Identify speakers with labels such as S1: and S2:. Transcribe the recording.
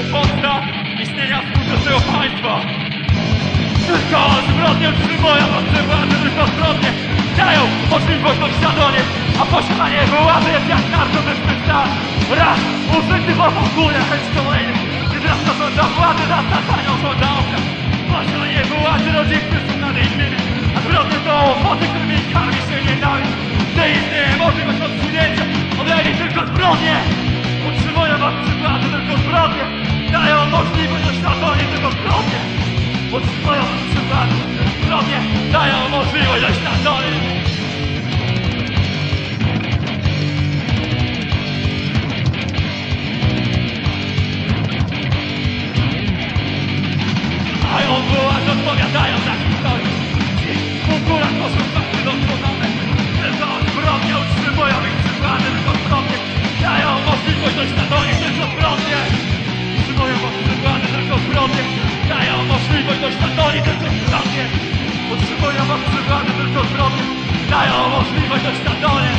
S1: u podstaw istnienia współczesnego państwa. Tylko utrzymują mocy władzy, tylko zbrodnie dają możliwość odświadomienia, a posiadanie władzy jest jak narkotyczny stan. Raz użyty w ogóle chęć kolejny, gdy teraz to rządza władzy nad Natanią rządza oka. Posiadanie władzy rodzi Chrystus nad innymi, a zbrodnie to mocy, którymi karmi się nienawiść. Gdy istnieje możliwość odsunięcia, odlegli tylko zbrodnie. Utrzymują mocy władzy, tylko zbrodnie. Utrzymują mocy władzy, zbrodnie. Dają możliwość odświadomienia. Mają Stają możliwość do stadolem